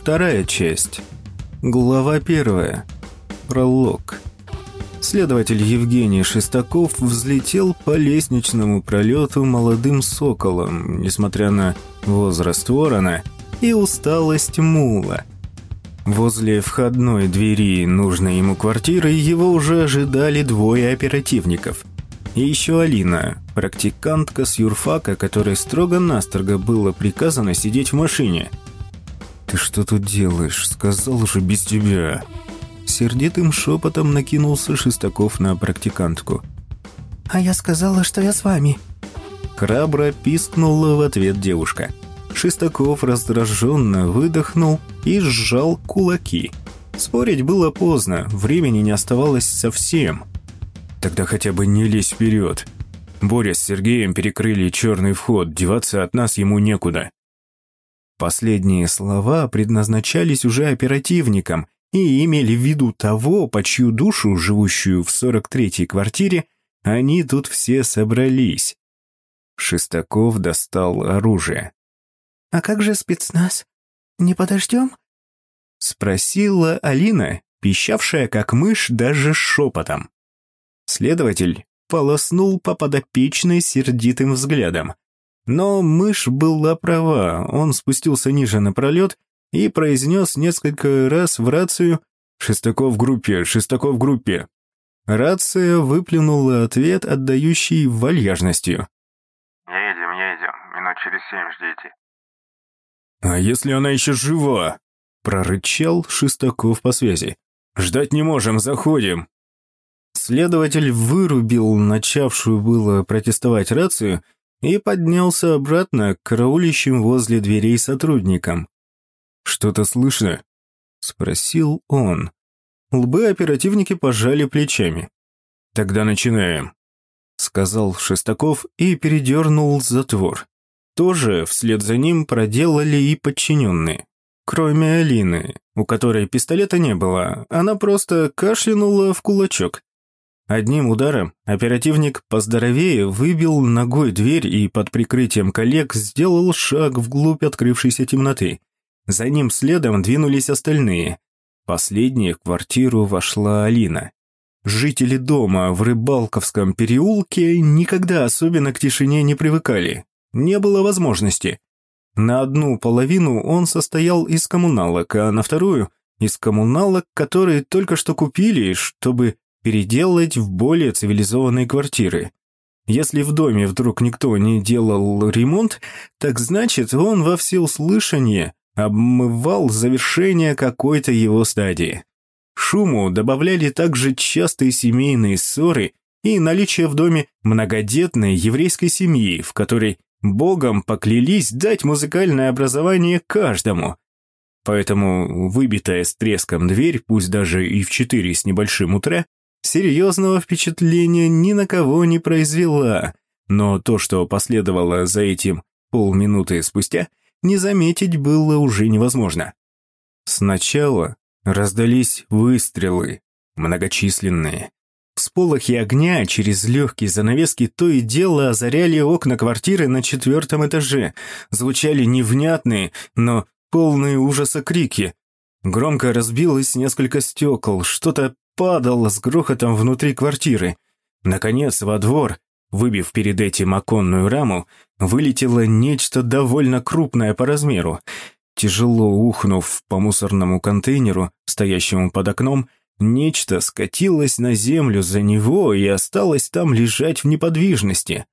Вторая часть. Глава первая. Пролог. Следователь Евгений Шестаков взлетел по лестничному пролету молодым соколом, несмотря на возраст ворона и усталость мула. Возле входной двери нужной ему квартиры его уже ожидали двое оперативников. И еще Алина, практикантка с юрфака, которой строго-настрого было приказано сидеть в машине. «Ты что тут делаешь? Сказал же без тебя!» Сердитым шепотом накинулся Шестаков на практикантку. «А я сказала, что я с вами». Храбро пискнула в ответ девушка. Шестаков раздраженно выдохнул и сжал кулаки. Спорить было поздно, времени не оставалось совсем. Тогда хотя бы не лезь вперед. Боря с Сергеем перекрыли черный вход, деваться от нас ему некуда. Последние слова предназначались уже оперативникам, и имели в виду того, по чью душу, живущую в 43-й квартире, они тут все собрались. Шестаков достал оружие. «А как же спецназ? Не подождем?» Спросила Алина, пищавшая как мышь даже шепотом. Следователь полоснул по подопечной сердитым взглядом. Но мышь была права, он спустился ниже напролет и произнес несколько раз в рацию «Шестаков в группе, Шестаков в группе». Рация выплюнула ответ, отдающий вальяжностью. «Едем, едем. Минут через семь ждите». «А если она еще жива?» – прорычал Шестаков по связи. «Ждать не можем, заходим». Следователь вырубил начавшую было протестовать рацию и поднялся обратно к караулищим возле дверей сотрудникам. «Что-то слышно?» — спросил он. Лбы оперативники пожали плечами. «Тогда начинаем», — сказал Шестаков и передернул затвор. Тоже вслед за ним проделали и подчиненные. Кроме Алины, у которой пистолета не было, она просто кашлянула в кулачок. Одним ударом оперативник поздоровее выбил ногой дверь и под прикрытием коллег сделал шаг вглубь открывшейся темноты. За ним следом двинулись остальные. Последней в квартиру вошла Алина. Жители дома в Рыбалковском переулке никогда особенно к тишине не привыкали. Не было возможности. На одну половину он состоял из коммуналок, а на вторую – из коммуналок, которые только что купили, чтобы переделать в более цивилизованные квартиры. Если в доме вдруг никто не делал ремонт, так значит он во всеуслышание обмывал завершение какой-то его стадии. Шуму добавляли также частые семейные ссоры и наличие в доме многодетной еврейской семьи, в которой Богом поклялись дать музыкальное образование каждому. Поэтому выбитая с треском дверь, пусть даже и в четыре с небольшим утра, серьезного впечатления ни на кого не произвела, но то, что последовало за этим полминуты спустя, не заметить было уже невозможно. Сначала раздались выстрелы, многочисленные. Всполохи огня через легкие занавески то и дело озаряли окна квартиры на четвертом этаже, звучали невнятные, но полные ужаса крики. Громко разбилось несколько стекол, что-то падало с грохотом внутри квартиры. Наконец, во двор, выбив перед этим оконную раму, вылетело нечто довольно крупное по размеру. Тяжело ухнув по мусорному контейнеру, стоящему под окном, нечто скатилось на землю за него и осталось там лежать в неподвижности.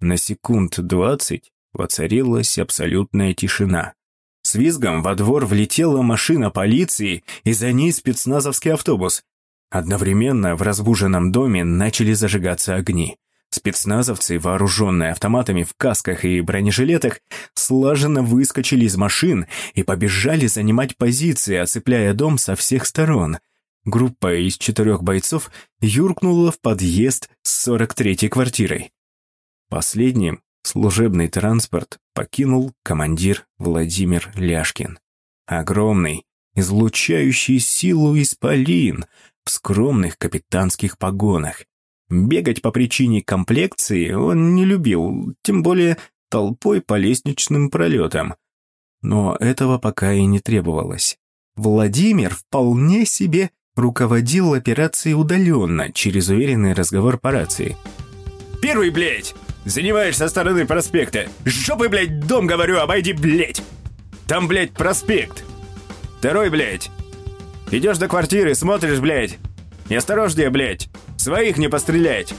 На секунд двадцать воцарилась абсолютная тишина. С визгом во двор влетела машина полиции, и за ней спецназовский автобус. Одновременно в разбуженном доме начали зажигаться огни. Спецназовцы, вооруженные автоматами в касках и бронежилетах, слаженно выскочили из машин и побежали занимать позиции, оцепляя дом со всех сторон. Группа из четырех бойцов юркнула в подъезд с 43-й квартирой. Последним служебный транспорт покинул командир Владимир Ляшкин. Огромный, излучающий силу исполин в скромных капитанских погонах. Бегать по причине комплекции он не любил, тем более толпой по лестничным пролетам. но этого пока и не требовалось. Владимир вполне себе руководил операцией удаленно, через уверенный разговор по рации. «Первый, блядь! Занимаешь со стороны проспекта! Жопы, блядь, дом, говорю, обойди, блядь! Там, блядь, проспект! Второй, блядь! Идешь до квартиры, смотришь, блядь! Неосторожнее, блядь! Своих не пострелять!»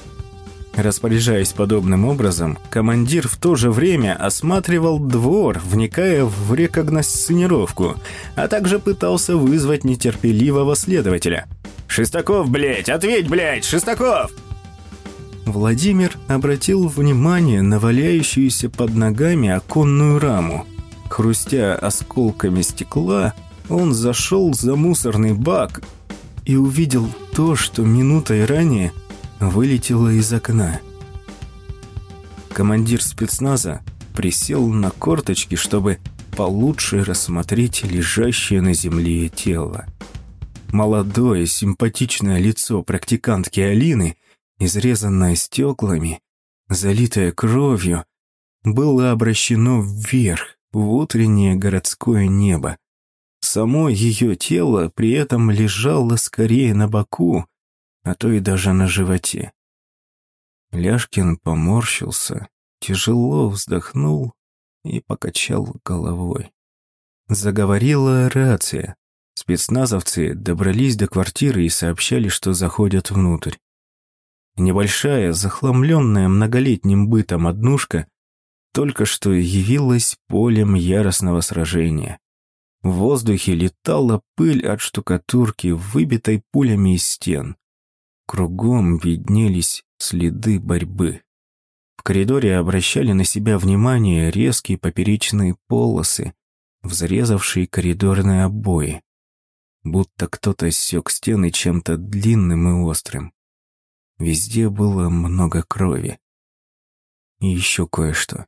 Распоряжаясь подобным образом, командир в то же время осматривал двор, вникая в рекогносцировку, а также пытался вызвать нетерпеливого следователя. «Шестаков, блядь! Ответь, блядь! Шестаков!» Владимир обратил внимание на валяющуюся под ногами оконную раму. Хрустя осколками стекла, он зашел за мусорный бак и увидел то, что минутой ранее – вылетела из окна. Командир спецназа присел на корточки, чтобы получше рассмотреть лежащее на земле тело. Молодое, симпатичное лицо практикантки Алины, изрезанное стеклами, залитое кровью, было обращено вверх, в утреннее городское небо. Само ее тело при этом лежало скорее на боку, а то и даже на животе. Ляшкин поморщился, тяжело вздохнул и покачал головой. Заговорила рация. Спецназовцы добрались до квартиры и сообщали, что заходят внутрь. Небольшая, захламленная многолетним бытом однушка только что явилась полем яростного сражения. В воздухе летала пыль от штукатурки, выбитой пулями из стен. Кругом виднелись следы борьбы. В коридоре обращали на себя внимание резкие поперечные полосы, взрезавшие коридорные обои. Будто кто-то сёк стены чем-то длинным и острым. Везде было много крови. И еще кое-что.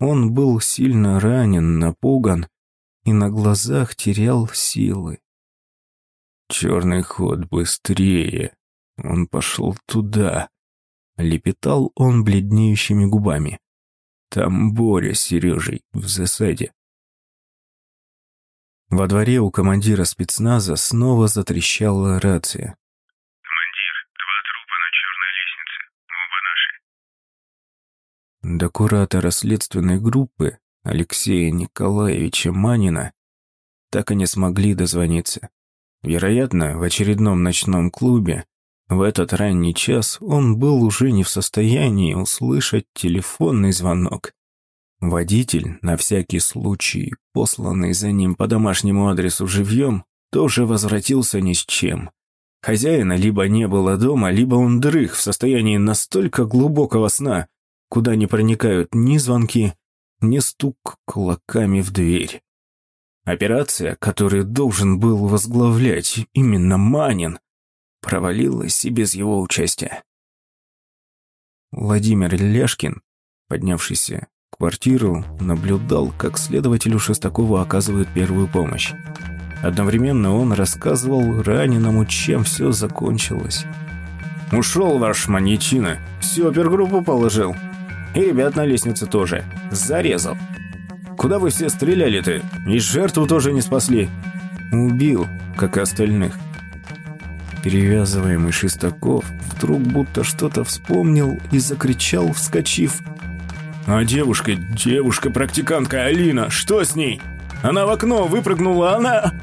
Он был сильно ранен, напуган и на глазах терял силы. «Черный ход, быстрее!» Он пошел туда. Лепетал он бледнеющими губами. «Там Боря с Сережей в засаде. Во дворе у командира спецназа снова затрещала рация. До куратора следственной группы Алексея Николаевича Манина так и не смогли дозвониться. Вероятно, в очередном ночном клубе в этот ранний час он был уже не в состоянии услышать телефонный звонок Водитель, на всякий случай, посланный за ним по домашнему адресу живьем, тоже возвратился ни с чем. Хозяина либо не было дома, либо он дрых в состоянии настолько глубокого сна, куда не проникают ни звонки, ни стук кулаками в дверь. Операция, которую должен был возглавлять именно Манин, провалилась и без его участия. Владимир Ляшкин, поднявшийся квартиру, наблюдал, как следователю Шестакову оказывают первую помощь. Одновременно он рассказывал раненому, чем все закончилось. «Ушел ваш маньячина, всю опергруппу положил. И ребят на лестнице тоже. Зарезал. Куда вы все стреляли-то? И жертву тоже не спасли. Убил, как и остальных». Перевязываемый Шестаков вдруг будто что-то вспомнил и закричал, вскочив – «А девушка, девушка-практикантка Алина, что с ней? Она в окно выпрыгнула, она...»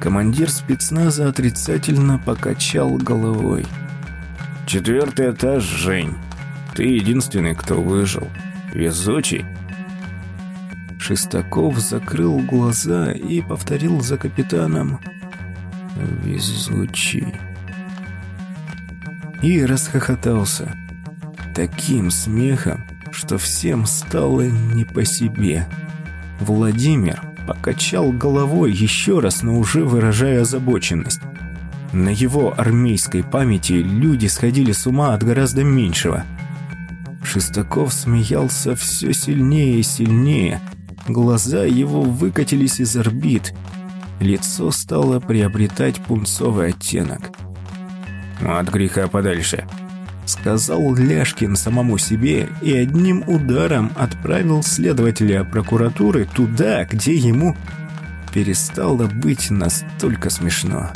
Командир спецназа отрицательно покачал головой. «Четвертый этаж, Жень. Ты единственный, кто выжил. Везучий». Шестаков закрыл глаза и повторил за капитаном «Везучий». И расхохотался. Таким смехом, что всем стало не по себе. Владимир покачал головой еще раз, но уже выражая озабоченность. На его армейской памяти люди сходили с ума от гораздо меньшего. Шестаков смеялся все сильнее и сильнее. Глаза его выкатились из орбит. Лицо стало приобретать пунцовый оттенок. «От греха подальше», — сказал Ляшкин самому себе и одним ударом отправил следователя прокуратуры туда, где ему перестало быть настолько смешно.